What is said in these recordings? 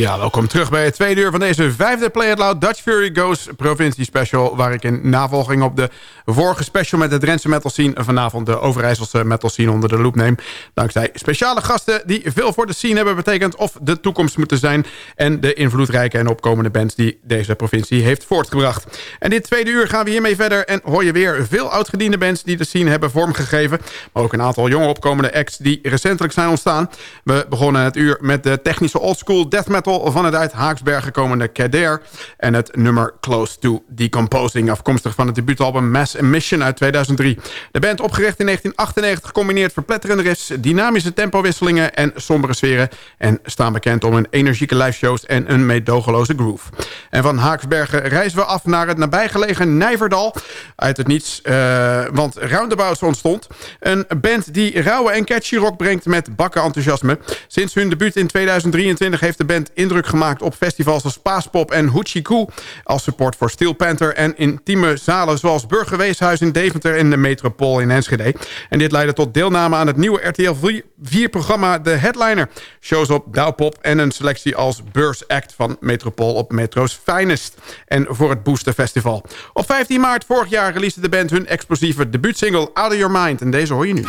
Ja, welkom terug bij het tweede uur van deze vijfde Play It Loud Dutch Fury Goes provincie special. Waar ik in navolging op de vorige special met de Drentse metal scene... vanavond de Overijsselse metal scene onder de loep neem. Dankzij speciale gasten die veel voor de scene hebben betekend... of de toekomst moeten zijn. En de invloedrijke en opkomende bands die deze provincie heeft voortgebracht. En dit tweede uur gaan we hiermee verder en hoor je weer veel oudgediende bands... die de scene hebben vormgegeven. Maar ook een aantal jonge opkomende acts die recentelijk zijn ontstaan. We begonnen het uur met de technische oldschool death metal van het uit Haaksbergen komende Kader... en het nummer Close to Decomposing... afkomstig van het debuutalbum Mass Emission uit 2003. De band opgericht in 1998 combineert verpletterende riffs... dynamische tempowisselingen en sombere sferen... en staan bekend om hun energieke liveshows en een meedogenloze groove. En van Haaksbergen reizen we af naar het nabijgelegen Nijverdal... uit het niets, uh, want Roundabouts ontstond. Een band die rauwe en catchy rock brengt met bakken enthousiasme. Sinds hun debuut in 2023 heeft de band indruk gemaakt op festivals als Paaspop en Hoochie als support voor Steel Panther en intieme zalen zoals Burgerweeshuis in Deventer... en de Metropool in Enschede. En dit leidde tot deelname aan het nieuwe RTL 4-programma The Headliner. Shows op Douwpop en een selectie als Beurs Act van Metropool op Metro's Finest. En voor het Booster Festival. Op 15 maart vorig jaar releasede de band hun explosieve debuutsingle Out of Your Mind. En deze hoor je nu.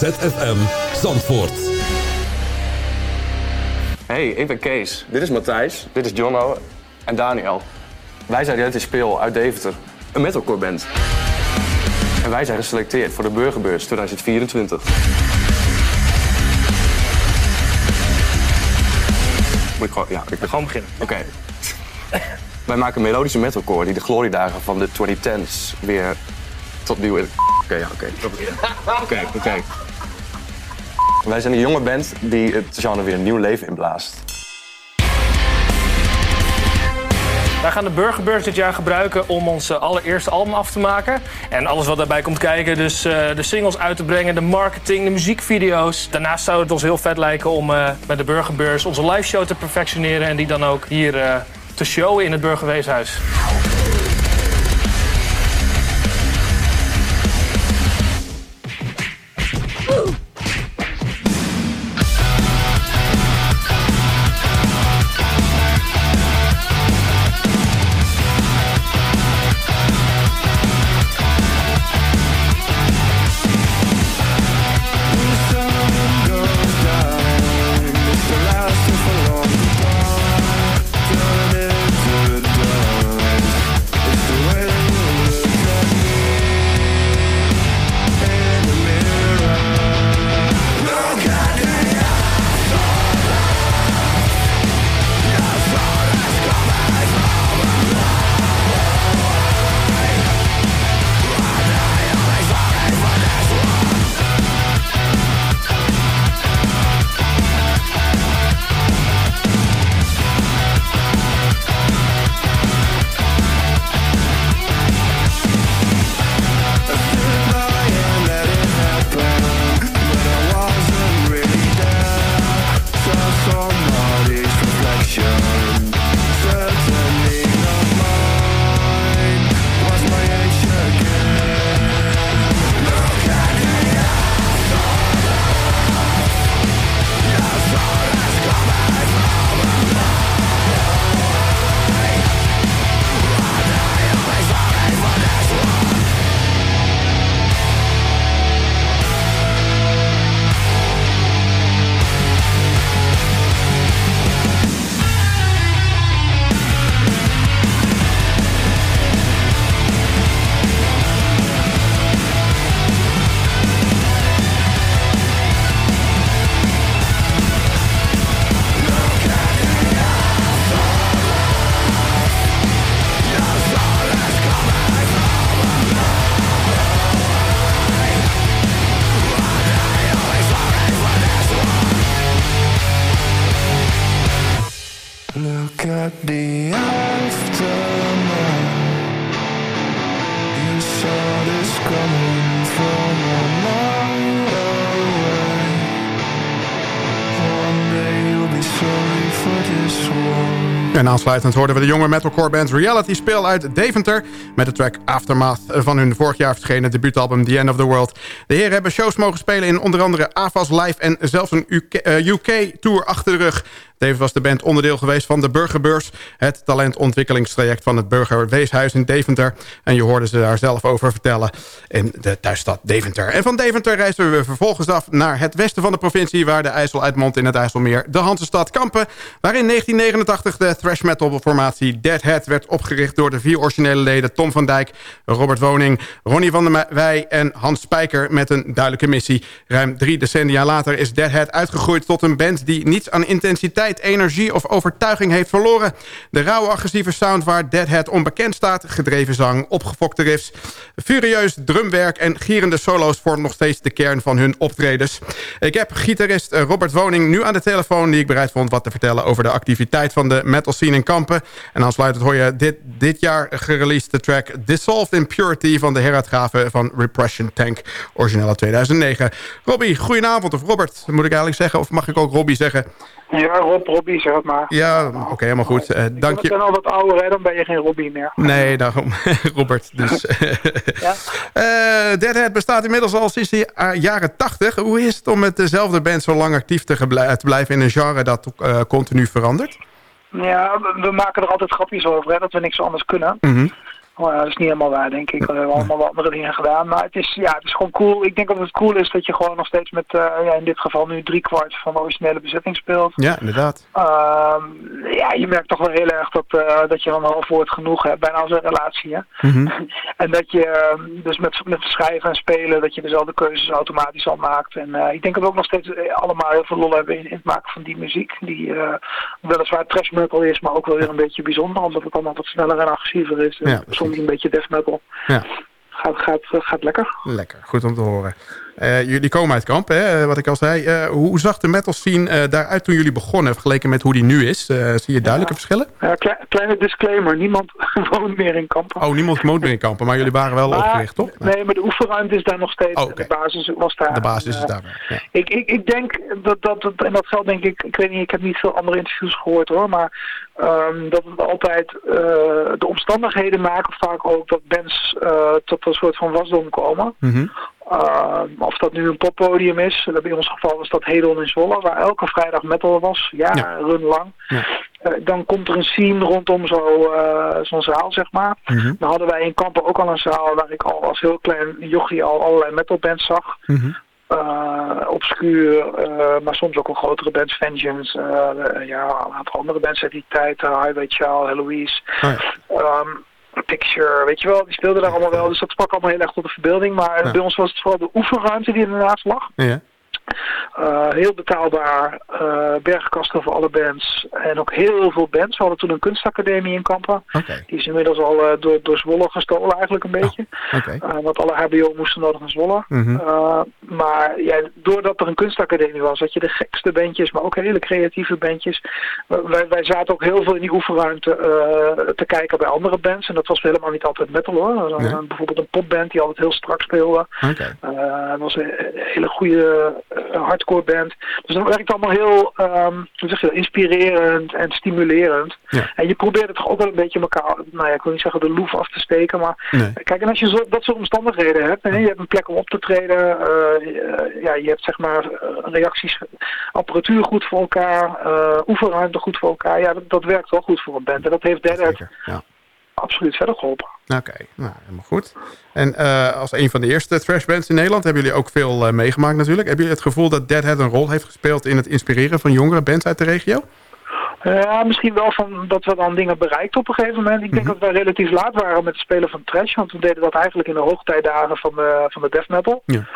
ZFM Zandvoort. Hey, ik ben Kees. Dit is Matthijs. Dit is Jono en Daniel. Wij zijn Reality Speel uit Deventer, een metalcore band. En wij zijn geselecteerd voor de Burgerbeurs 2024. Moet ik gewoon, ja, ik Gewoon beginnen. Oké. Wij maken melodische metalcore die de gloriedagen van de 2010s weer tot nieuw in. Oké, ja, oké. Oké, oké. Wij zijn een jonge band die het genre weer een nieuw leven inblaast. Wij gaan de Burgerbeurs dit jaar gebruiken om ons eh, allereerste album af te maken. En alles wat daarbij komt kijken. Dus eh, de singles uit te brengen, de marketing, de muziekvideo's. Daarnaast zou het ons heel vet lijken om eh, bij de Burgerbeurs onze live show te perfectioneren. En die dan ook hier te showen in het Burgerweeshuis. Aansluitend hoorden we de jonge metalcore band Reality Speel uit Deventer... met de track Aftermath van hun vorig jaar verschenen debuutalbum The End of the World. De heren hebben shows mogen spelen in onder andere AFAS Live... en zelfs een UK-tour achter de rug. Tevens was de band onderdeel geweest van de Burgerbeurs... het talentontwikkelingstraject van het Burgerweeshuis in Deventer. En je hoorde ze daar zelf over vertellen in de thuisstad Deventer. En van Deventer reizen we vervolgens af naar het westen van de provincie... waar de IJssel uitmondt in het IJsselmeer, de Hansestad Kampen... waar in 1989 de thrash metal formatie Deadhead werd opgericht... door de vier originele leden Tom van Dijk, Robert Woning... Ronnie van der Wij en Hans Spijker met een duidelijke missie. Ruim drie decennia later is Deadhead uitgegroeid tot een band... die niets aan intensiteit energie of overtuiging heeft verloren. De rauwe agressieve sound waar Deadhead onbekend staat... gedreven zang, opgefokte riffs, furieus drumwerk... en gierende solo's vormen nog steeds de kern van hun optredens. Ik heb gitarist Robert Woning nu aan de telefoon... die ik bereid vond wat te vertellen over de activiteit van de metal scene in Kampen. En aansluitend hoor je dit, dit jaar gereleased de track Dissolved in Purity... van de heruitgave van Repression Tank, origineel uit 2009. Robbie, goedenavond. Of Robert, moet ik eigenlijk zeggen. Of mag ik ook Robbie zeggen? Ja, Rob, Robbie, zeg het maar. Ja, oké, helemaal goed. Uh, dank Ik ben al wat ouder, hè, dan ben je geen Robbie meer. Nee, daarom. Robert, dus. ja. uh, bestaat inmiddels al sinds de jaren tachtig. Hoe is het om met dezelfde band zo lang actief te, te blijven in een genre dat uh, continu verandert? Ja, we, we, maken er altijd grapjes over, hè, dat we niks anders kunnen. Mm -hmm. Oh ja, dat is niet helemaal waar, denk ik. We hebben allemaal wat andere dingen gedaan. Maar het is, ja, het is gewoon cool. Ik denk dat het cool is dat je gewoon nog steeds met, eh, ja, in dit geval nu drie kwart van de originele bezetting speelt. Ja, inderdaad. Ehm, ja, je merkt toch wel heel erg dat, eh, dat je dan een half woord genoeg hebt, bijna als een relatie. Hè? Mhm. en dat je ehm, dus met, met schrijven en spelen, dat je dezelfde keuzes automatisch al maakt. En eh, ik denk dat we ook nog steeds allemaal heel veel lol hebben in, in het maken van die muziek. Die weliswaar trash metal is, maar ook wel weer een beetje bijzonder, omdat het allemaal wat sneller en agressiever is. Ja, een beetje death metal. Ja. Gaat, gaat, gaat lekker. Lekker, goed om te horen. Eh, jullie komen uit kamp, hè, wat ik al zei. Eh, hoe zag de metal scene eh, daaruit toen jullie begonnen... vergeleken met hoe die nu is? Eh, zie je duidelijke verschillen? Kleine disclaimer, niemand woont meer in kampen. Oh, niemand woont meer in kampen, maar jullie waren wel Maar- opgericht, toch? Nee, maar de oefenruimte is daar nog steeds. Oh. De basis was daar. De basis is eh, daar. Ja. Ik, ik, ik denk dat, dat, dat, en dat geldt denk ik, ik weet niet, ik heb niet veel andere interviews gehoord hoor, maar ehm, dat het altijd, eh, de omstandigheden maken vaak ook dat bands eh, tot een soort van wasdom komen. Mhm. Uh, of dat nu een poppodium is, dat bij ons geval was dat Hedon in Zwolle, waar elke vrijdag metal was, jaren lang. Ja. Eh, dan komt er een scene rondom zo, eh, zo'n zaal, zeg maar. Mhm. Dan hadden wij in Kampen ook al een zaal waar ik al als heel klein jochie al allerlei metalbands zag. Eh, obscuur, eh, maar soms ook wel grotere bands, Vengeance, eh, ja, een aantal andere bands uit die tijd, eh, Highway Child, Heloise. Oh, ja. Ehm, Picture, weet je wel, die speelden daar allemaal wel. Dus dat sprak allemaal heel erg tot de verbeelding. Maar Ja. bij ons was het vooral de oefenruimte die ernaast lag. Ja. Eh, heel betaalbaar, eh bergkasten voor alle bands. En ook heel veel bands. We hadden toen een kunstacademie in Kampen. Die is inmiddels al eh, door, door Zwolle gestolen eigenlijk een beetje. oké. Eh, want alle hbo moesten nodig naar Zwolle. Mhm. Maar ja, doordat er een kunstacademie was, had je de gekste bandjes, maar ook hele creatieve bandjes. Wij, wij zaten ook heel veel in die oefenruimte te kijken bij andere bands. En dat was helemaal niet altijd metal hoor. Nee. bijvoorbeeld een popband die altijd heel strak speelde. Dat was een hele goede hardcore band. Dus dat werkte allemaal heel hoe zeg je, inspirerend en stimulerend. Ja. En je probeerde toch ook wel een beetje elkaar, nou ja, ik wil niet zeggen de loef af te steken, maar Nee. Kijk, en als je zo, dat soort omstandigheden hebt, hè, je hebt een plek om op te treden, eh, eh, ja, je hebt zeg maar eh, reacties, apparatuur goed voor elkaar, eh oefenruimte goed voor elkaar, ja, dat, dat werkt wel goed voor een band. En dat heeft Dead ja. Absoluut verder geholpen. Oké, nou, helemaal goed. En eh, als een van de eerste trashbands in Nederland... hebben jullie ook veel eh, meegemaakt natuurlijk. Hebben jullie het gevoel dat Deadhead een rol heeft gespeeld... in het inspireren van jongere bands uit de regio? Ja, misschien wel van dat we dan dingen bereikt op een gegeven moment. Ik denk Mhm. dat wij relatief laat waren met het spelen van trash, want we deden dat eigenlijk in de hoogtijdagen van de, van de death metal. Ja.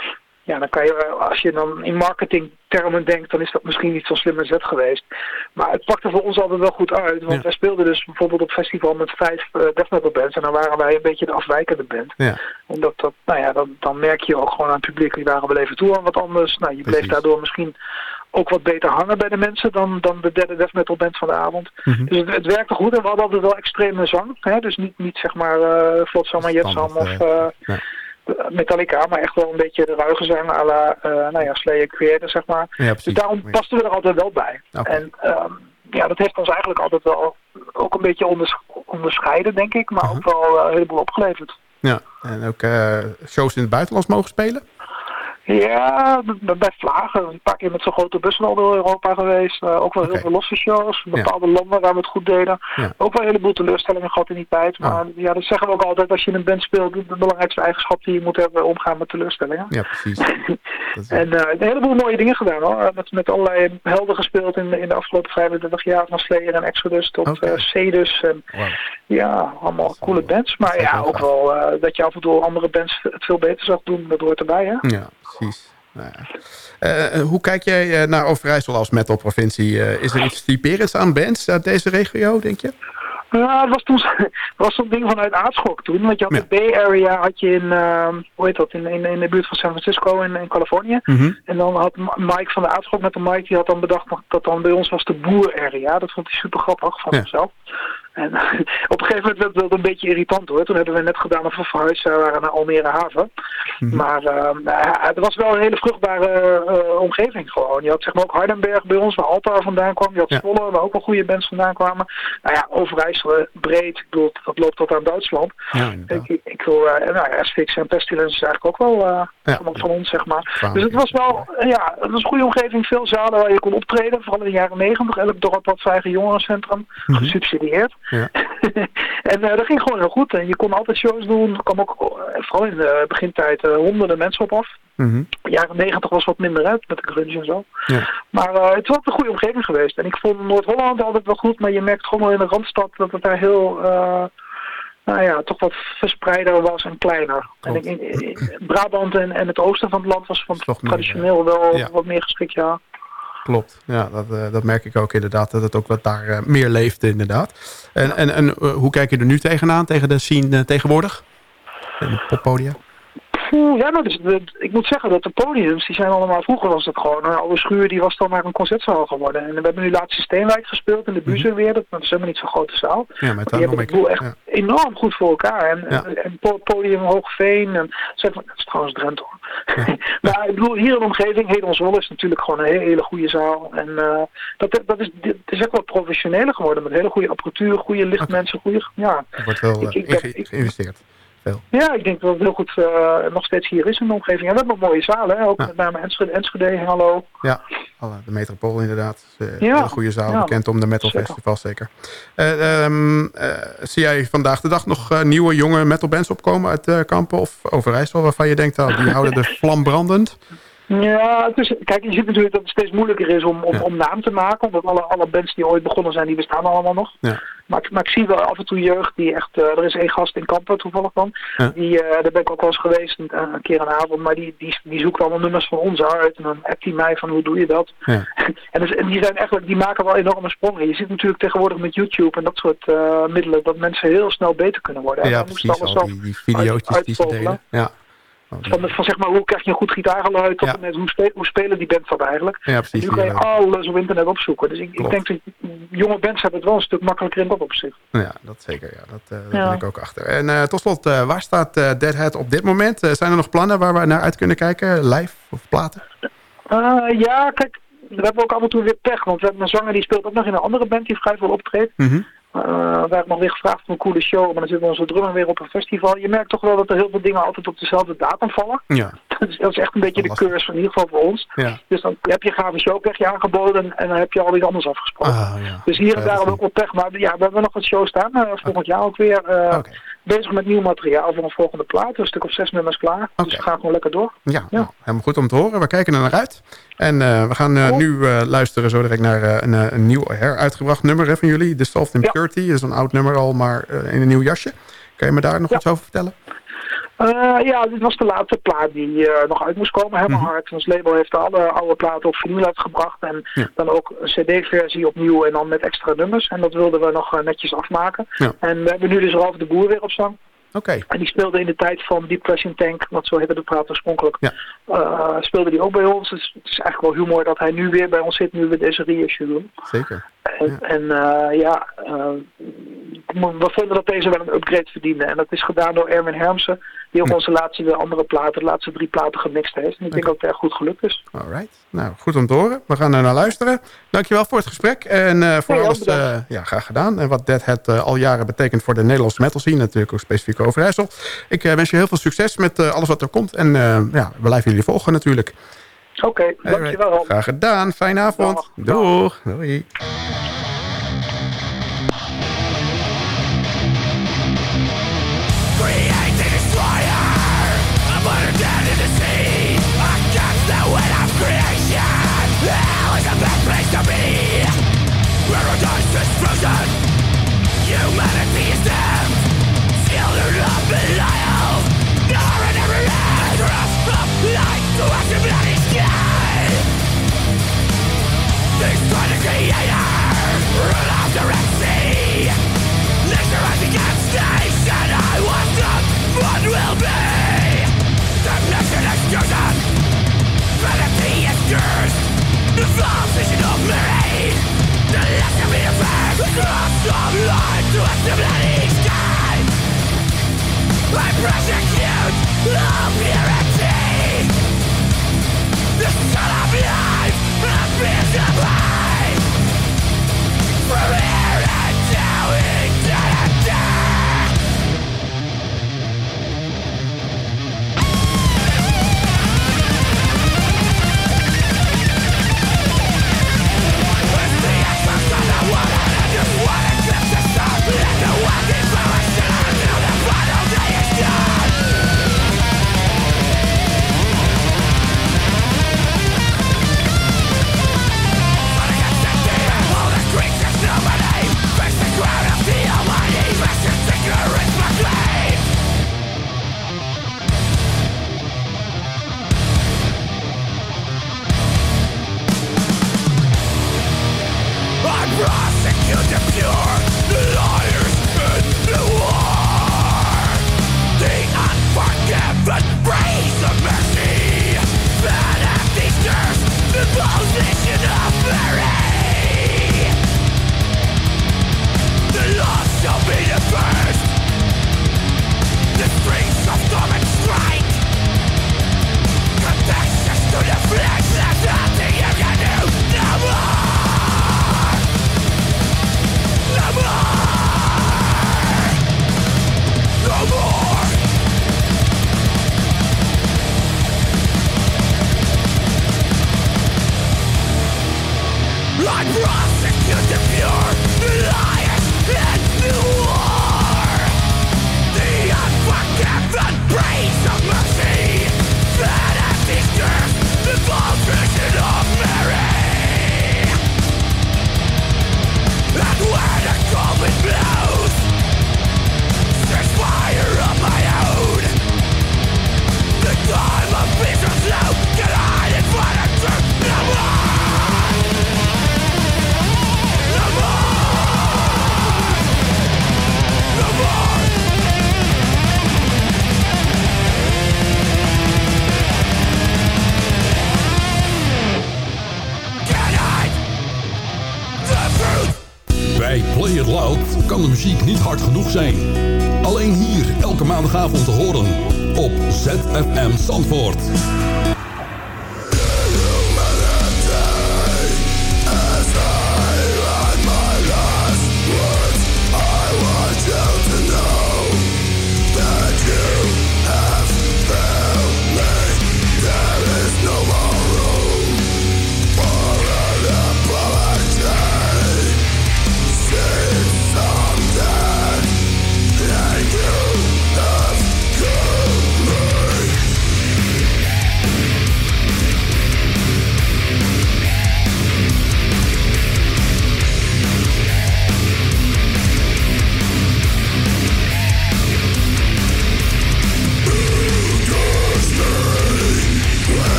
Ja, dan kan je, eh, als je dan in marketingtermen denkt, dan is dat misschien niet zo'n slimme zet geweest. Maar het pakte voor ons altijd wel goed uit. Want Ja. wij speelden dus bijvoorbeeld op festival met vijf uh, death metal bands. En dan waren wij een beetje de afwijkende band. Ja. Omdat dat, nou ja, dan, dan merk je ook gewoon aan het publiek, die waren wel even toe aan wat anders. Nou, je bleef Precies. daardoor misschien ook wat beter hangen bij de mensen dan, dan de derde death metal band van de avond. Mhm. Dus het, het werkte goed en we hadden altijd wel extreme zang. Hè? Dus niet, niet zeg maar uh, Flotsam en Jetsam of... eh, Uh. Metallica, maar echt wel een beetje de ruige zang à la, uh, nou ja, Slayer Creator, zeg maar. Ja, dus daarom pasten we er altijd wel bij. Okay. En um, ja, dat heeft ons eigenlijk altijd wel ook een beetje onders onderscheiden, denk ik, maar uh -huh. ook wel uh, een heleboel opgeleverd. Ja, en ook uh, shows in het buitenland mogen spelen? Ja, bij Vlagen. Een paar keer met zo'n grote bus wel door Europa geweest. Uh, ook wel okay. heel veel losse shows. Bepaalde ja. landen waar we het goed deden. Ja. Ook wel een heleboel teleurstellingen gehad in die tijd. Maar oh. ja, dat zeggen we ook altijd. Als je in een band speelt, de belangrijkste eigenschap die je moet hebben, omgaan met teleurstellingen. Ja, precies. en uh, een heleboel mooie dingen gedaan hoor. Met, met allerlei helden gespeeld in, in de afgelopen 35 jaar. Van Slayer en Exodus tot okay. uh, Cedus. En, wow. Ja, allemaal coole bands. Maar ja, ook wel dat je af en toe andere bands het veel beter zag doen. Dat hoort erbij hè. Ja precies. Nou ja. uh, hoe kijk jij uh, naar Overijssel als metalprovincie? Is er iets typerends aan bands uit deze regio, denk je? Ja, het was toen was zo'n ding vanuit Aardschok toen. Want je had ja. de Bay Area had je in, uh, hoe heet dat, in, in, in de buurt van San Francisco in, in Californië. Mm -hmm. En dan had Mike van de Aardschok met de Mike, die had dan bedacht dat dan bij ons was de Boer Area. Dat vond hij super grappig van ja. hemzelf. En op een gegeven moment werd dat een beetje irritant hoor. Toen hebben we net gedaan of we verhuisd waren naar Almere Haven. Mhm. Mm -hmm. Maar uh, het was wel een hele vruchtbare uh, omgeving gewoon. Je had zeg maar ook Hardenberg bij ons, waar Altaar vandaan kwam. Je had ja. Zwolle, waar ook wel goede bands vandaan kwamen. Nou ja, Overijssel breed. Ik bedoel, dat loopt tot aan Duitsland. Ja, ik, ik, wil, uh, nou ja, Asphyx en Pestilence is eigenlijk ook wel uh, ja. van, van, ons, zeg maar. Dus het was wel, ja, het was een goede omgeving. Veel zalen waar je kon optreden. Vooral in de jaren negentig. Elk dorp had zijn eigen jongerencentrum. Mm -hmm. Gesubsidieerd. Ja. en dat ging gewoon heel goed. En je kon altijd shows doen. Er kwam ook, vooral in de begintijd, honderden mensen op af. Mm jaren negentig was wat minder uit met de grunge en zo. Ja. Maar het ook een goede omgeving geweest. En ik vond Noord-Holland altijd wel goed, maar je merkt gewoon wel in de Randstad dat het daar heel nou ja, toch wat verspreider was en kleiner. En in, in, Brabant en, en het oosten van het land was van traditioneel wel wat meer geschikt, ja. Klopt, ja, dat, uh, dat merk ik ook inderdaad, dat het ook wat daar uh, meer leeft inderdaad. En, en, en uh, hoe kijk je er nu tegenaan, tegen de scene tegenwoordig? En de poppodia? Ja, nou, dus, ik moet zeggen dat de podiums, die zijn allemaal, vroeger was het gewoon, een oude schuur die was dan maar een concertzaal geworden. En we hebben nu laatst in Steenwijk gespeeld in de mhm. weer, dat, is helemaal niet zo'n grote zaal. Ja, maar die hebben het boel echt ja. enorm goed voor elkaar. En, ja. en, en podium Hoogveen, en, zeg maar, dat is trouwens Drenthe hoor. Ja. maar ik bedoel, hier in de omgeving, Hedonswol is natuurlijk gewoon een hele, hele goede zaal. En uh, dat, dat is, het is echt wel professioneler geworden, met hele goede apparatuur, goede lichtmensen, goede, ja. Er wordt wel ik, ik, ik, geïnvesteerd. Ja, ik denk dat het heel goed uh, nog steeds hier is in de omgeving. En we hebben mooie zalen, hè? ook ja. met name Enschede, Enschede, hallo. Ja, de Metropool inderdaad. Uh, ja. Een goede zaal, ja. bekend om de metal zeker. festival zeker. Uh, um, zie jij vandaag de dag nog nieuwe jonge metal bands opkomen uit Kampen of Overijssel... waarvan je denkt, oh, die houden de vlam brandend? Ja, het is, kijk, je ziet natuurlijk dat het steeds moeilijker is om, om, om naam te maken. Omdat alle, alle bands die ooit begonnen zijn, die bestaan allemaal nog. Ja. Maar, maar ik zie wel af en toe jeugd die echt... Uh, er is één gast in Kampen toevallig van. Ja. Die, uh, daar ben ik ook wel eens geweest, een, een keer een avond. Maar die, die, die zoekt allemaal nummers van ons uit. En dan appt hij mij van hoe doe je dat. Ja. en, dus, en die zijn eigenlijk, die maken wel enorme sprongen. Je ziet natuurlijk tegenwoordig met YouTube en dat soort uh, middelen... dat mensen heel snel beter kunnen worden. Ja, precies. Al die, die video's die ze delen. Ja. Van, van zeg maar, hoe krijg je een goed gitaargeluid tot ja. met hoe, spe hoe spelen die bands dat eigenlijk. Ja, precies, en nu kan je alles op internet opzoeken. Dus ik, ik, denk dat jonge bands hebben het wel een stuk makkelijker in dat opzicht. Ja, dat zeker. Ja. Dat, uh, daar ja. ben ik ook achter. En uh, tot slot, uh, waar staat Deadhead op dit moment? zijn er nog plannen waar we naar uit kunnen kijken? Live of platen? ja, kijk, we hebben ook af en toe weer pech. Want we hebben een zanger die speelt ook nog in een andere band die vrij veel optreedt. Mm -hmm. Uh, we hebben nog weer gevraagd voor een coole show, maar dan zitten onze drummer weer op een festival. Je merkt toch wel dat er heel veel dingen altijd op dezelfde datum vallen. Ja. dat, is, dat is echt een beetje de van in ieder geval voor ons. Ja. Dus dan heb je een gave show, krijg je aangeboden en dan heb je al iets anders afgesproken. Ah, ja. Dus hier en daar we ook wel pech. Maar ja, we hebben nog wat shows staan, uh, volgend jaar ook weer. Uh, okay. Bezig met nieuw materiaal voor een volgende plaat. Een stuk of zes nummers klaar. Okay. Dus we gaan gewoon lekker door. Ja, ja. Nou, helemaal goed om te horen. We kijken er naar uit. En uh, we gaan uh, oh. nu uh, luisteren zo direct naar een, een, nieuw heruitgebracht nummer hè, van jullie. The Soft Impurity. Ja. Dat is een oud nummer al, maar in een nieuw jasje. Kan je me daar nog ja. iets over vertellen? Uh, ja, dit was de laatste plaat die uh, nog uit moest komen. Helemaal mm -hmm. hard. Ons label heeft alle oude platen op vinyl uitgebracht. En ja. dan ook een cd-versie opnieuw en dan met extra nummers. En dat wilden we nog uh, netjes afmaken. Ja. En we hebben nu dus Ralf de Boer weer op zang. Okay. En die speelde in de tijd van Deep Pressing Tank, wat zo heette de plaat oorspronkelijk. Ja. Uh, speelde die ook bij ons. Dus het is eigenlijk wel humor dat hij nu weer bij ons zit, nu we deze reissue doen. Zeker. En ja, en, uh, ja uh, we vonden dat deze wel een upgrade verdiende. En dat is gedaan door Erwin Hermsen, die ook onze laatste de andere platen, de laatste drie platen gemixt heeft. En ik okay. denk dat het erg goed gelukt is. Alright. Nou, goed om te horen. We gaan er naar luisteren. Dankjewel voor het gesprek. En uh, voor alles ja, graag gedaan. En wat Deadhead uh, al jaren betekent voor de Nederlandse metal scene. Natuurlijk ook specifiek Overijssel. Ik wens je heel veel succes met alles wat er komt. En ja, we blijven jullie volgen natuurlijk. Oké, okay, dankjewel. Right. Graag gedaan. Fijne avond. Dag. Doeg. Doei. Humanity is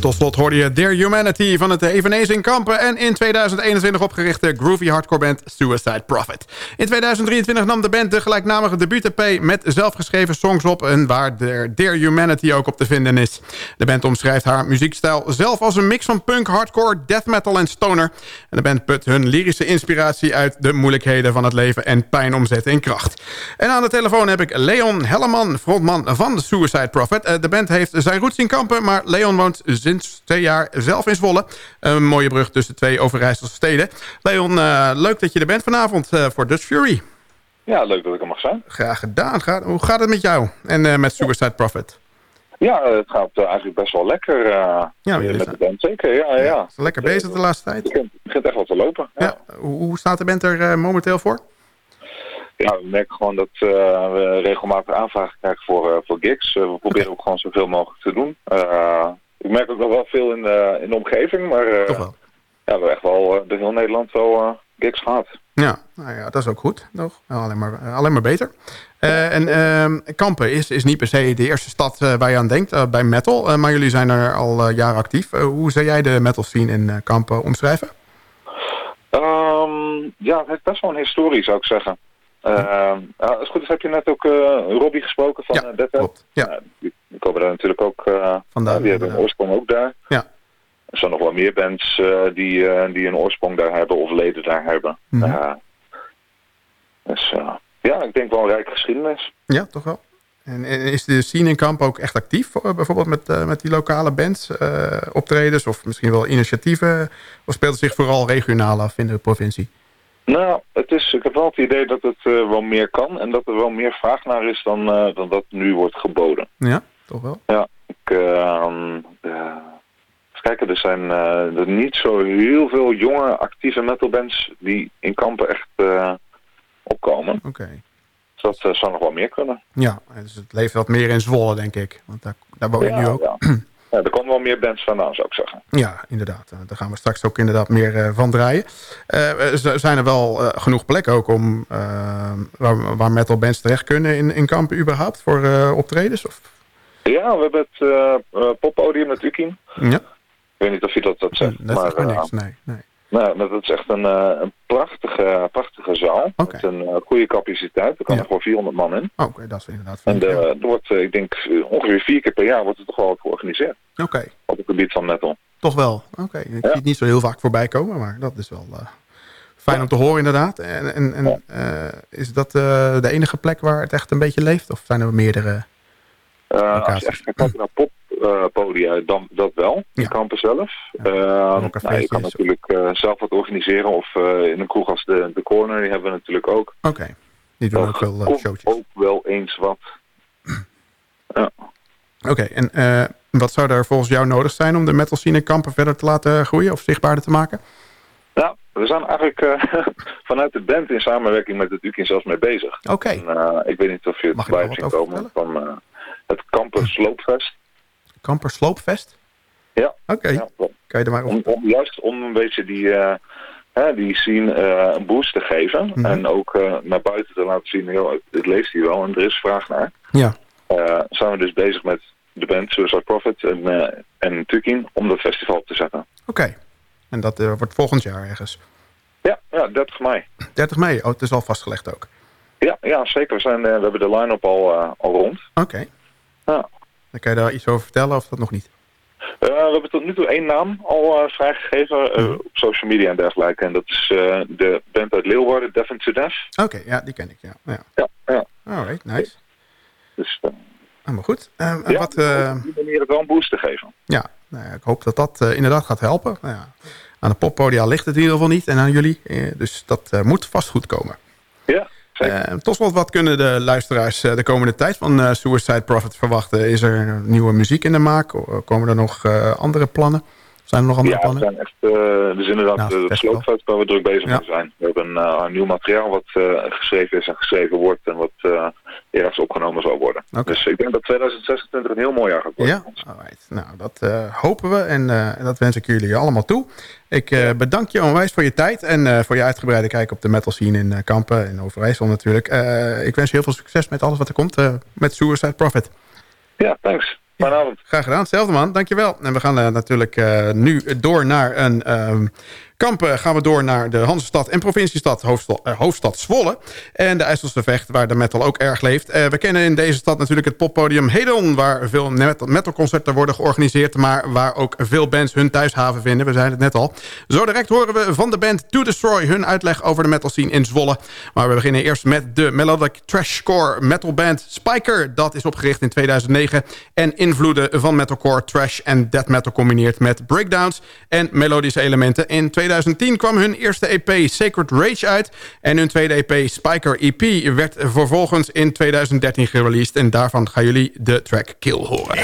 En tot slot hoorde je Dear Humanity van het eveneens in Kampen... en in 2021 opgerichte groovy hardcore band Suicide Prophet. In 2023 nam de band de gelijknamige debuut-EP met zelfgeschreven songs op... en waar Dear Humanity ook op te vinden is. De band omschrijft haar muziekstijl zelf als een mix van punk, hardcore, death metal en stoner. En de band put hun lyrische inspiratie uit de moeilijkheden van het leven... en pijn omzetten in kracht. En aan de telefoon heb ik Leon Helleman, frontman van de Suicide Prophet. Eh, de band heeft zijn roots in Kampen, maar Leon woont sinds twee jaar zelf in Zwolle. Een mooie brug tussen twee Overijsselse steden. Leon, uh, leuk dat je er bent vanavond uh, voor Dutch Fury. Ja, leuk dat ik er mag zijn. Graag gedaan. Ga, hoe gaat het met jou en uh, met Suicide Prophet? Ja, het gaat eigenlijk best wel lekker ja, met de band. Zeker, ja. ja, ja. Lekker bezig de laatste tijd? Het begint, begint echt wel te lopen. Ja. Hoe, hoe staat de band er momenteel voor? ja, we merken gewoon dat uh, we regelmatig aanvragen krijgen voor, uh, voor gigs. Uh, we proberen okay. ook gewoon zoveel mogelijk te doen. Ik merk ook nog wel veel in, in de omgeving, maar Toch wel. ja, we hebben echt wel door heel Nederland wel gigs gehad. Ja, nou ja, dat is ook goed. Toch? Alleen, maar, alleen maar beter. en ehm, Kampen is, is niet per se de eerste stad waar je aan denkt bij metal, maar jullie zijn er al jaren actief. hoe zou jij de metal scene in Kampen omschrijven? Um, ja, het heeft best wel een historie, zou ik zeggen. Uh, als het goed is heb je net ook uh, Robbie gesproken van ja, uh, klopt. Ja. Uh, die, die, komen daar natuurlijk ook vandaan. die hebben een oorsprong ook daar. Ja. Er zijn nog wel meer bands die, die een oorsprong daar hebben of leden daar hebben. Mm dus ja, ik denk wel een rijke geschiedenis. Ja, toch wel. En, en is de scene in Kamp ook echt actief? Bijvoorbeeld met, met die lokale bands, optredens of misschien wel initiatieven? Of speelt het zich vooral regionaal af in de provincie? Nou, het is, ik heb wel het idee dat het uh, wel meer kan en dat er wel meer vraag naar is dan, uh, dan dat nu wordt geboden. Ja, toch wel? Ja, ik, uh, even kijken, er zijn er niet zo heel veel jonge actieve metalbands die in kampen echt opkomen. Oké. Okay. Dus dat zou nog wel meer kunnen. Ja, dus het leeft wat meer in Zwolle, denk ik. Want daar, daar woon je ja, nu ook. Ja. Ja, er komen wel meer bands vandaan, zou ik zeggen. Ja, inderdaad. Daar gaan we straks ook inderdaad meer uh, van draaien. Uh, zijn er wel uh, genoeg plekken ook om waar, waar metal bands terecht kunnen in, in kampen überhaupt voor optredens? Of? Ja, we hebben het poppodium met Ukin. Ja. Ik weet niet of je dat, dat zegt. dat maar, maar niks, nee. nee. Nou, dat is echt een, een prachtige, prachtige zaal. Okay. Met een goede capaciteit. Er kan Ja. er gewoon 400 man in. Oké, okay, dat is inderdaad En de, er wordt, ik denk, ongeveer vier keer per jaar wordt er toch wel wat georganiseerd. Oké, okay. Op het gebied van metal. toch wel. Oké, ik Ja. zie het niet zo heel vaak voorbij komen, maar dat is wel uh, fijn om te horen inderdaad. En, en, en uh, is dat uh, de enige plek waar het echt een beetje leeft? Of zijn er meerdere Uh, als je echt gaat kijken naar poppodia, dan dat wel. Ja. kampen zelf. Ja, Uh, ook nou, je kan natuurlijk uh, zelf wat organiseren. Of in een kroeg als de, de Corner, die hebben we natuurlijk ook. Oké, die doen ook wel showtjes. ook wel eens wat. Oké, en wat zou er volgens jou nodig zijn om de metal scene in kampen verder te laten groeien of zichtbaarder te maken? Nou, we zijn eigenlijk uh, vanuit de band in samenwerking met het UKIN zelfs mee bezig. Oké, uh, ik weet niet of je het bij zien komen van uh, het Kampen Sloopfest. Kamper Sloopfest? Ja. Oké, Ja, kan je er maar op... om, om, juist om een beetje die, uh, hè, die scene uh, een boost te geven. Mhm. En ook uh, naar buiten te laten zien, joh, het, leeft hier wel en er is vraag naar. Ja, zijn we dus bezig met de band Suicide Prophet en, en Tukin om dat festival op te zetten. oké. En dat wordt volgend jaar ergens. Ja, ja 30 mei. 30 mei, oh, het is al vastgelegd ook. Ja, ja zeker. We, zijn, we hebben de line-up al, al rond. Oké. Ja. Dan kan je daar iets over vertellen of dat nog niet? Uh, we hebben tot nu toe één naam al uh, vrijgegeven uh, Mhm. op social media en dergelijke. En dat is de band uit Leeuwarden, Deaf to Death. Oké, ja, die ken ik, ja. ja. Ja, ja. Alright, nice. Dus Helemaal goed. Ja, wat, op die manier het wel een boost te geven. ja, nou ja, ik hoop dat dat inderdaad gaat helpen. Nou ja, aan de poppodia ligt het in ieder geval niet en aan jullie. Eh, dus dat moet vast goed komen. Ja, tot slot, wat kunnen de luisteraars uh, de komende tijd van uh, Suicide Prophet verwachten? Is er nieuwe muziek in de maak? Komen er nog andere plannen? Zijn er nog andere Ja, we plannen? zijn echt, uh, dus inderdaad uh, het sloopfest waar we druk bezig Ja. mee zijn. We hebben uh, nieuw materiaal wat geschreven is en geschreven wordt en wat ergens opgenomen zal worden. Dus ik denk dat 2026 een heel mooi jaar gaat worden. Ja, alright. Nou, dat hopen we en dat wens ik jullie allemaal toe. Ik uh, bedank je onwijs voor je tijd en uh, voor je uitgebreide kijk op de metal scene in uh, Kampen en Overijssel natuurlijk. Ik wens je heel veel succes met alles wat er komt met Suicide Prophet. Ja, thanks. Graag gedaan, hetzelfde man, dankjewel. En we gaan uh, natuurlijk uh, nu door naar een... Uh, Kampen gaan we door naar de Hansestad en provinciestad hoofdstad, uh, hoofdstad Zwolle. En de IJsselse Vecht, waar de metal ook erg leeft. Uh, we kennen in deze stad natuurlijk het poppodium Hedon... waar veel metalconcerten worden georganiseerd... maar waar ook veel bands hun thuishaven vinden. We zeiden het net al. Zo direct horen we van de band To Destroy hun uitleg over de metal scene in Zwolle. Maar we beginnen eerst met de melodic trashcore metalband Spiker. Dat is opgericht in 2009 en invloeden van metalcore, trash en death metal combineert met breakdowns en melodische elementen in 2009 2010 kwam hun eerste EP Sacred Rage uit. En hun tweede EP Spiker EP werd vervolgens in 2013 gereleased. En daarvan gaan jullie de track Kill horen.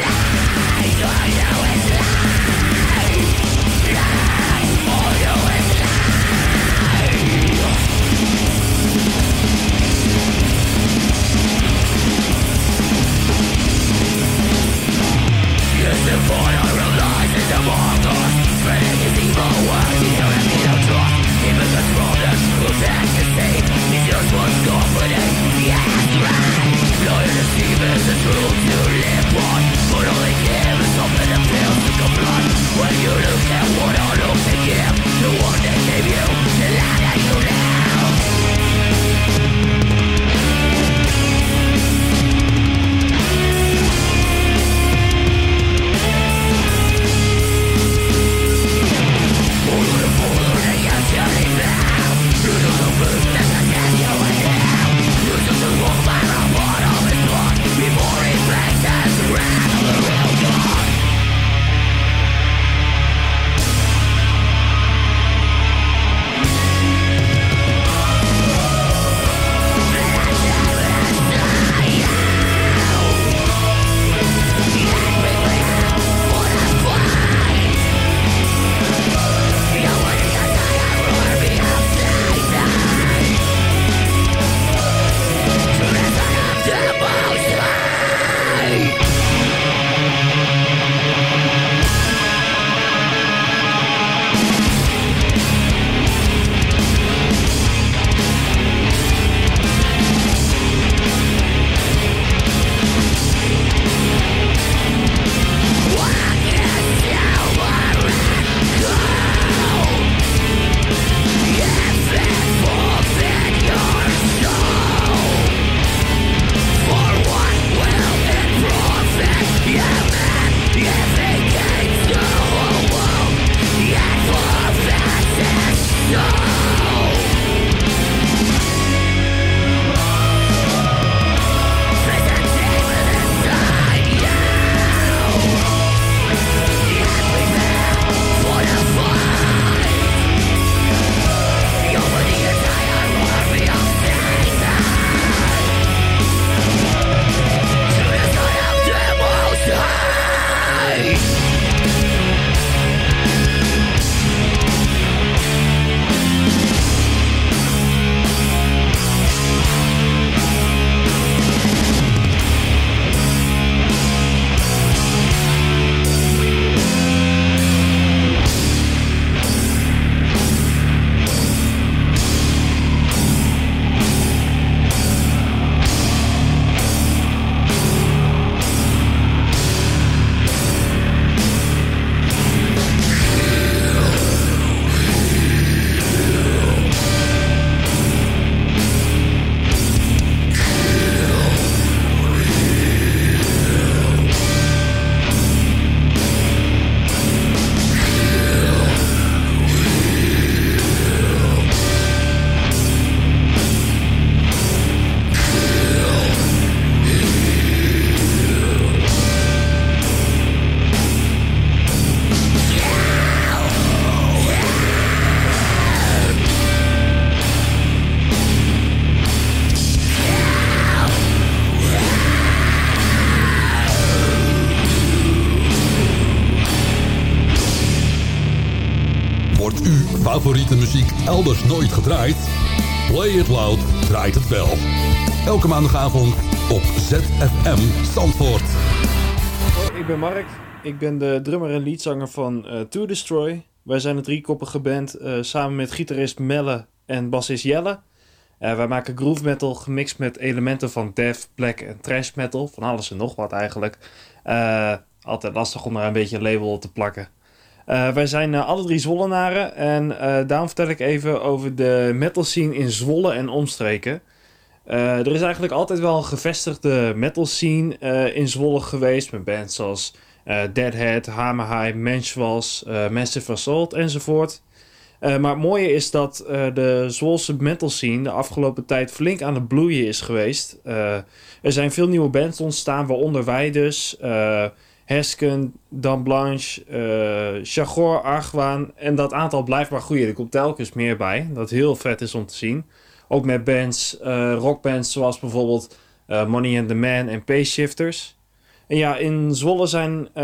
Favoriete muziek elders nooit gedraaid? Play It Loud draait het wel. Elke maandagavond op ZFM Zandvoort. Ik ben Mark. Ik ben de drummer en leadzanger van uh, To Destroy. Wij zijn een driekoppige band uh, samen met gitarist Melle en bassist Jelle. wij maken groove metal gemixt met elementen van death, black en trash metal. Van alles en nog wat eigenlijk. altijd lastig om daar een beetje een label op te plakken. Wij zijn alle drie Zwollenaren en daarom vertel ik even over de metal scene in Zwolle en omstreken. er is eigenlijk altijd wel een gevestigde metal scene in Zwolle geweest met bands uh, Deadhead, Hammer High, Menschwas, Massive Assault enzovoort. Maar het mooie is dat de Zwolse metal scene de afgelopen tijd flink aan het bloeien is geweest. er zijn veel nieuwe bands ontstaan, waaronder wij dus. Hesken, Dan Blanche, Chagor, Argwaan. En dat aantal blijft maar groeien. Er komt telkens meer bij. Dat heel vet is om te zien. Ook met bands, rockbands zoals bijvoorbeeld Money and the Man en Pace Shifters. En ja, in Zwolle zijn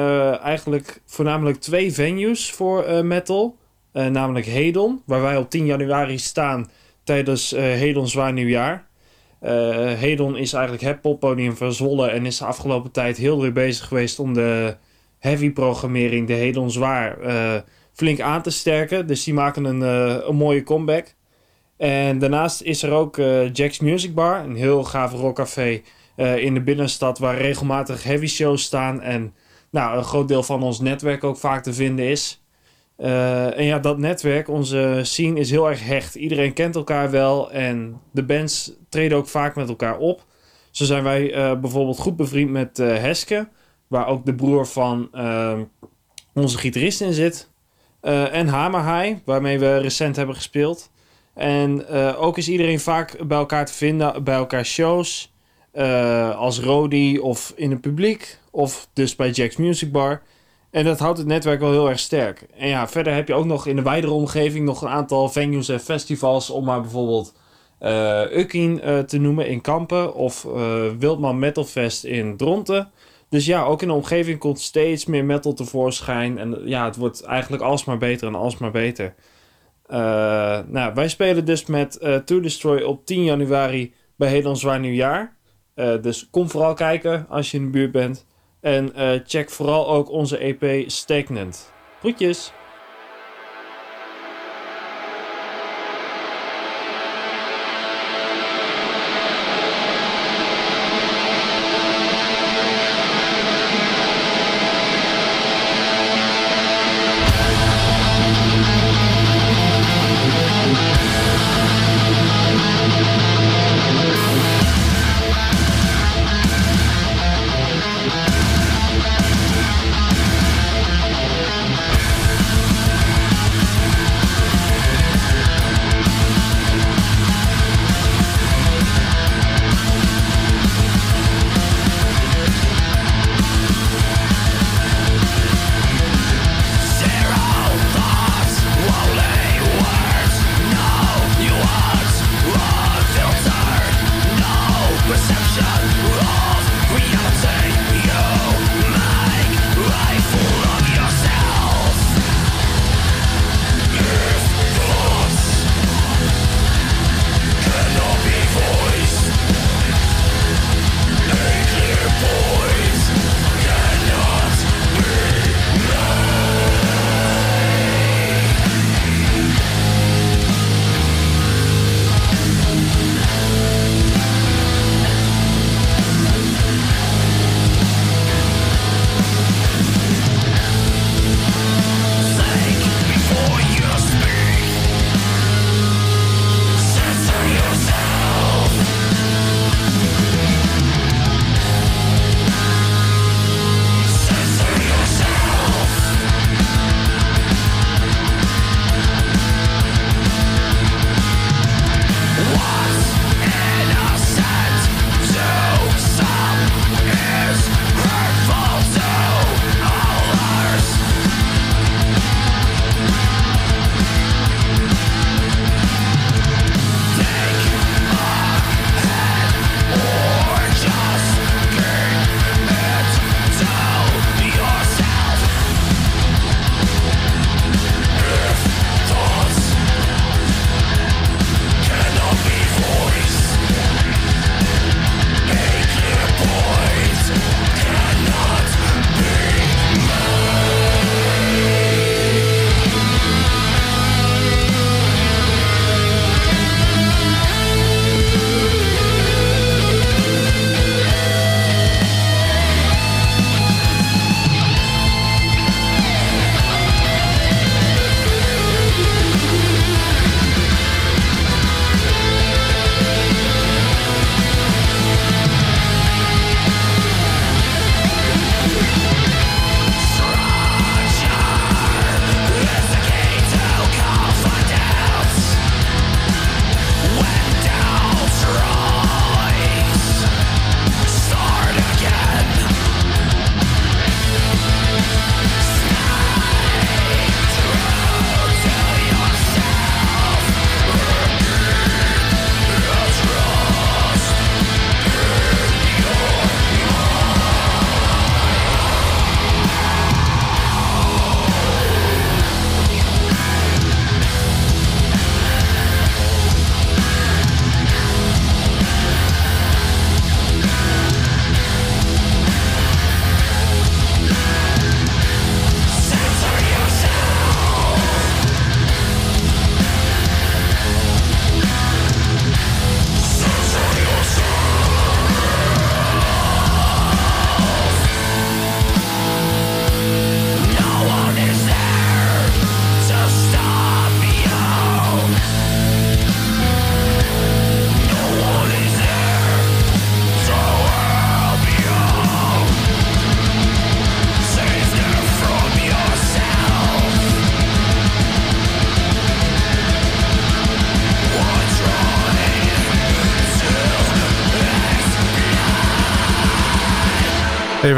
eigenlijk voornamelijk twee venues voor metal. Namelijk Hedon, waar wij op 10 januari staan tijdens Hedon Zwaar Nieuwjaar. Hedon is eigenlijk het poppodium van Zwolle en is de afgelopen tijd heel druk bezig geweest om de heavy programmering, de Hedon Zwaar, flink aan te sterken. Dus die maken een, een mooie comeback. En daarnaast is er ook Jack's Music Bar, een heel gaaf rockcafé in de binnenstad waar regelmatig heavy shows staan en nou, een groot deel van ons netwerk ook vaak te vinden is. Uh, en ja, dat netwerk, onze scene is heel erg hecht. Iedereen kent elkaar wel en de bands treden ook vaak met elkaar op. Zo zijn wij uh, bijvoorbeeld goed bevriend met Heske, waar ook de broer van onze gitarist in zit. en Hammerhigh, waarmee we recent hebben gespeeld. En ook is iedereen vaak bij elkaar te vinden, bij elkaar shows. Als Rodi of in het publiek. Of dus bij Jack's Music Bar. En dat houdt het netwerk wel heel erg sterk. En ja, verder heb je ook nog in de wijdere omgeving nog een aantal venues en festivals. Om maar bijvoorbeeld uh, te noemen in Kampen. Of Wildman Metal Fest in Dronten. Dus ja, ook in de omgeving komt steeds meer metal tevoorschijn. En ja, het wordt eigenlijk alsmaar beter en alsmaar beter. nou, wij spelen dus met To Destroy op 10 januari bij Hedon Zwaar Nieuwjaar. Dus kom vooral kijken als je in de buurt bent. En uh, check vooral ook onze EP Stagnant. Groetjes!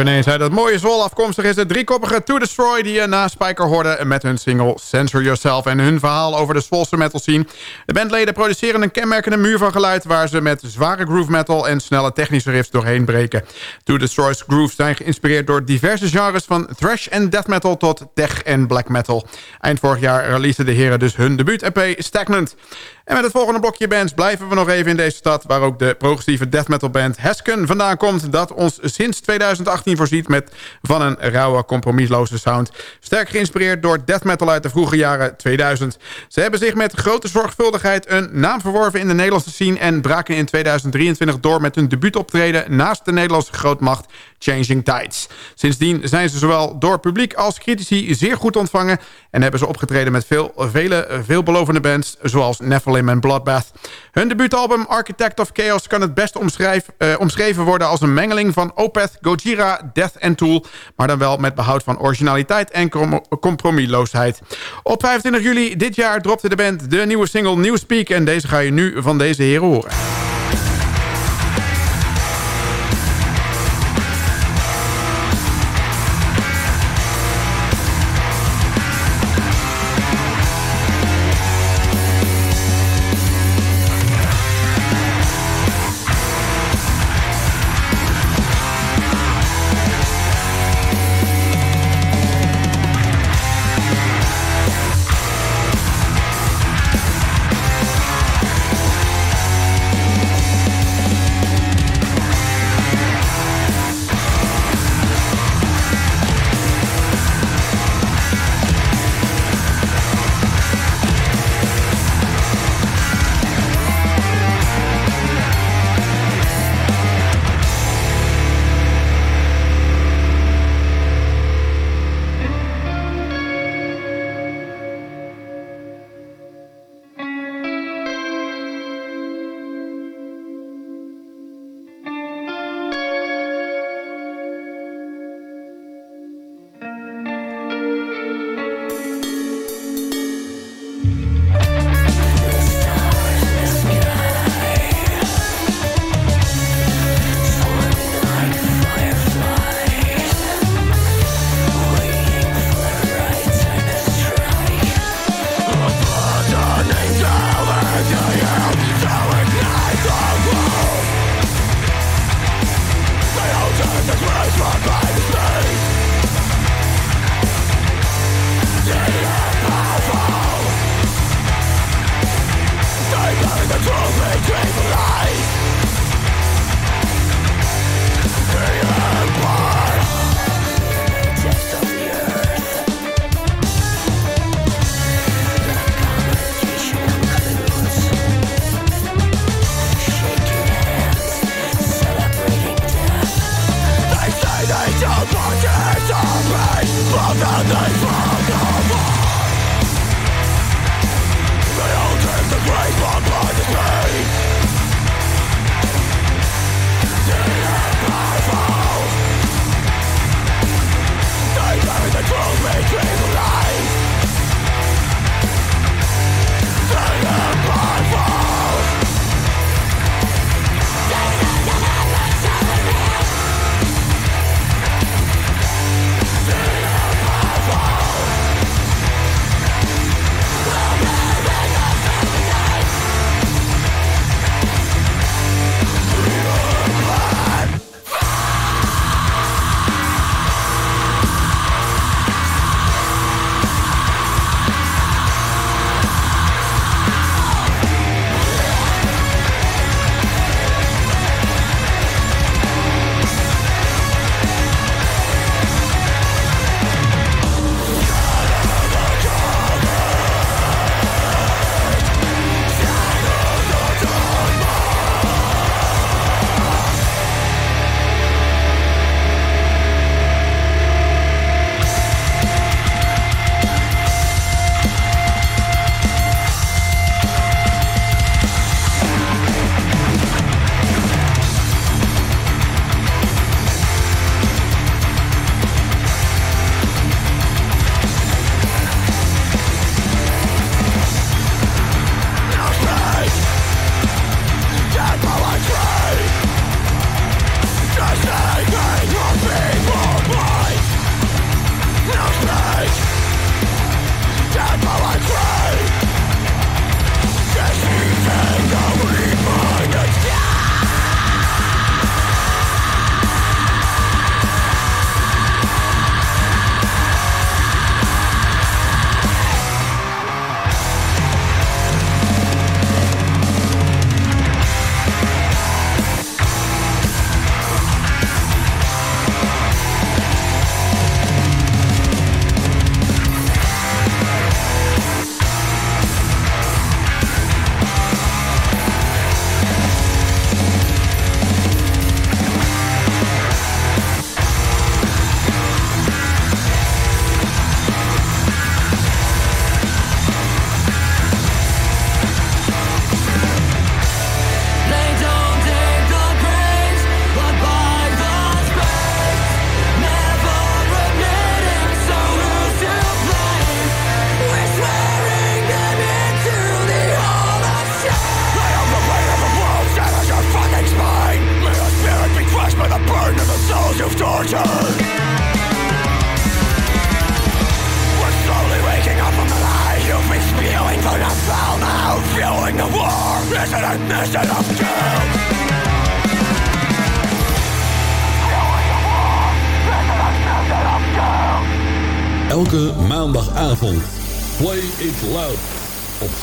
Eveneens uit dat mooie Zwol afkomstig is de driekoppige To Destroy... die je na Spiker hoorde met hun single Censor Yourself... en hun verhaal over de Zwolse metal scene. De bandleden produceren een kenmerkende muur van geluid... waar ze met zware groove metal en snelle technische riffs doorheen breken. To Destroy's grooves zijn geïnspireerd door diverse genres... van thrash en death metal tot tech en black metal. Eind vorig jaar releasen de heren dus hun debuut-EP Stagnant. En met het volgende blokje bands blijven we nog even in deze stad... waar ook de progressieve death metal band Hesken vandaan komt... dat ons sinds 2018 voorziet met van een rauwe, compromisloze sound. Sterk geïnspireerd door death metal uit de vroege jaren 2000. Ze hebben zich met grote zorgvuldigheid een naam verworven in de Nederlandse scene... en braken in 2023 door met hun debuutoptreden... naast de Nederlandse grootmacht Changing Tides. Sindsdien zijn ze zowel door publiek als critici zeer goed ontvangen... en hebben ze opgetreden met veel, vele veelbelovende bands... zoals Nephilim en Bloodbath. Hun debuutalbum Architect of Chaos kan het best omschrijf, uh, omschreven worden... als een mengeling van Opeth, Gojira, Death en Tool... maar dan wel met behoud van originaliteit en compromisloosheid. Op 25 juli dit jaar dropte de band de nieuwe single Newspeak... en deze ga je nu van deze heren horen.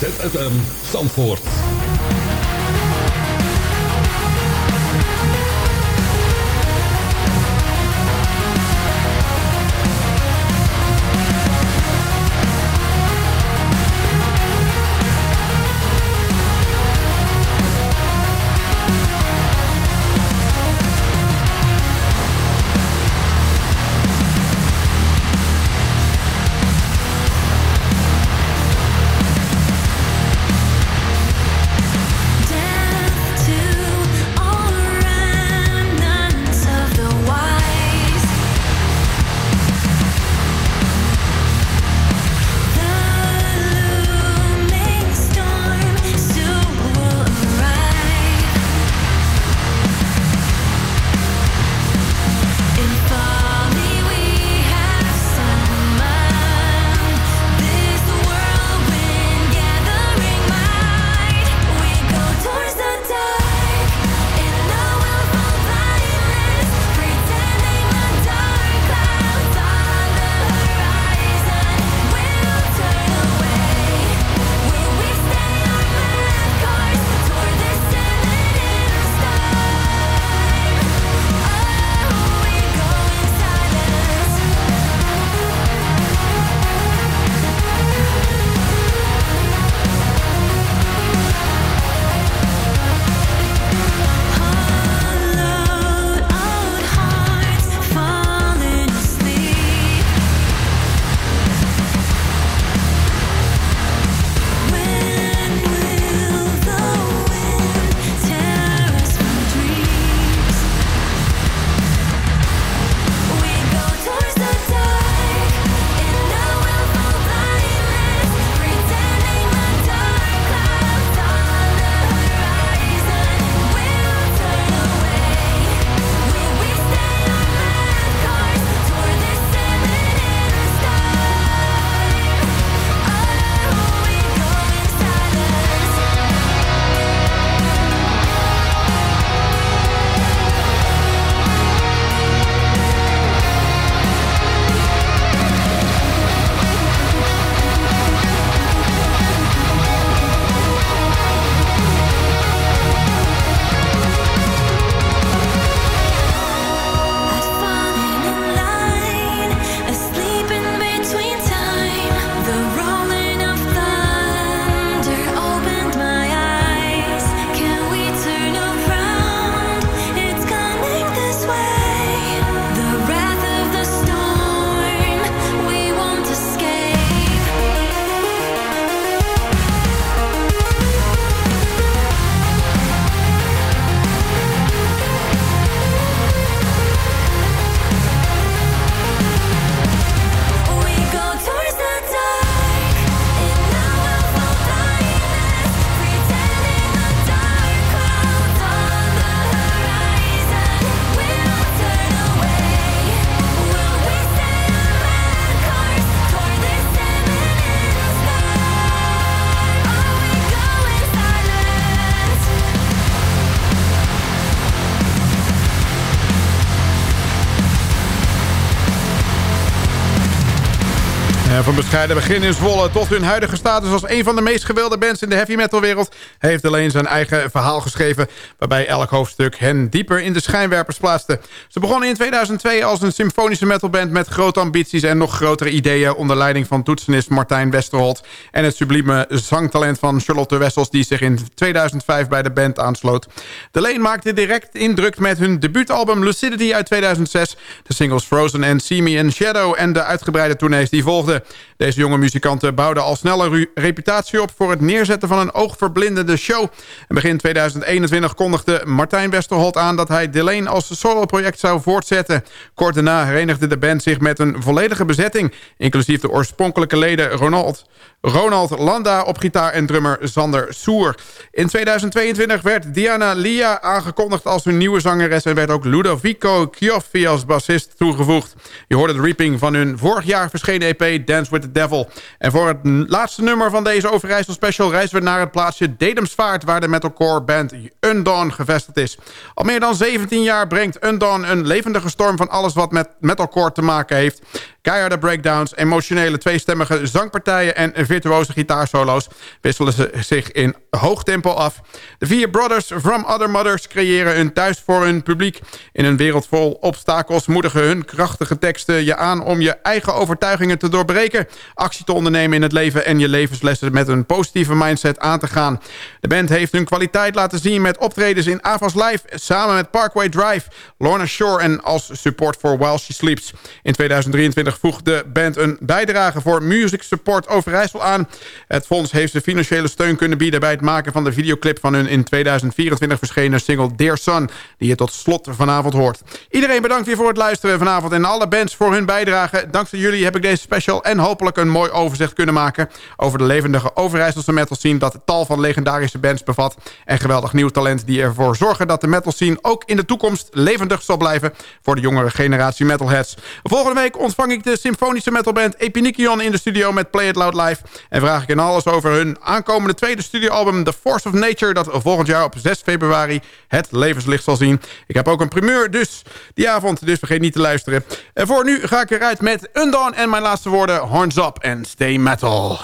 ZFM Zandvoort. Van bescheiden begin in Zwolle tot hun huidige status als een van de meest gewilde bands in de heavy metal wereld... heeft alleen zijn eigen verhaal geschreven... waarbij elk hoofdstuk hen dieper in de schijnwerpers plaatste. Ze begonnen in 2002 als een symfonische metalband met grote ambities... en nog grotere ideeën onder leiding van toetsenist Martijn Westerholt... en het sublieme zangtalent van Charlotte Wessels... die zich in 2005 bij de band aansloot. De Leen maakte direct indruk met hun debuutalbum Lucidity uit 2006... de singles Frozen en See Me in Shadow... en de uitgebreide tournees die volgden. Deze jonge muzikanten bouwden al snel een reputatie op... voor het neerzetten van een oogverblindende show. Begin 2021 kondigde Martijn Westerholt aan... dat hij Delane als solo-project zou voortzetten. Kort daarna herenigde de band zich met een volledige bezetting... inclusief de oorspronkelijke leden Ronald... Ronald Landa op gitaar en drummer Sander Soer. In 2022 werd Diana Lia aangekondigd als hun nieuwe zangeres... en werd ook Ludovico Chioffi als bassist toegevoegd. Je hoorde de reaping van hun vorig jaar verschenen EP Dance with the Devil. En voor het laatste nummer van deze Overijssel Special... reizen we naar het plaatsje Dedemsvaart... waar de metalcore band Undawn gevestigd is. Al meer dan 17 jaar brengt Undawn een levendige storm... van alles wat met metalcore te maken heeft. Keiharde breakdowns, emotionele tweestemmige zangpartijen... en virtuose gitaarsolo's wisselen ze zich in hoog tempo af. De vier brothers from other mothers creëren een thuis voor hun publiek. In een wereld vol obstakels moedigen hun krachtige teksten je aan... om je eigen overtuigingen te doorbreken... actie te ondernemen in het leven en je levenslessen... met een positieve mindset aan te gaan. De band heeft hun kwaliteit laten zien met optredens in Avas Live... samen met Parkway Drive, Lorna Shore en als support voor While She Sleeps. In 2023 voegt de band een bijdrage voor Music Support Overijssel aan. Het fonds heeft de financiële steun kunnen bieden... bij het maken van de videoclip van hun in 2024 verschenen single Dear Son... die je tot slot vanavond hoort. Iedereen bedankt weer voor het luisteren vanavond... en alle bands voor hun bijdrage. Dankzij jullie heb ik deze special en hopelijk een mooi overzicht kunnen maken... over de levendige Overijsselse metal scene... dat tal van legendarische bands bevat... en geweldig nieuw talent die ervoor zorgen dat de metal scene... ook in de toekomst levendig zal blijven voor de jongere generatie metalheads. Volgende week ontvang ik de symfonische metalband Epinikion in de studio met Play It Loud Live... en vraag ik hen alles over hun aankomende tweede studioalbum The Force of Nature... dat volgend jaar op 6 februari het levenslicht zal zien. Ik heb ook een primeur dus die avond, dus vergeet niet te luisteren. En voor nu ga ik eruit met Undawn en mijn laatste woorden... Horns Up and Stay Metal.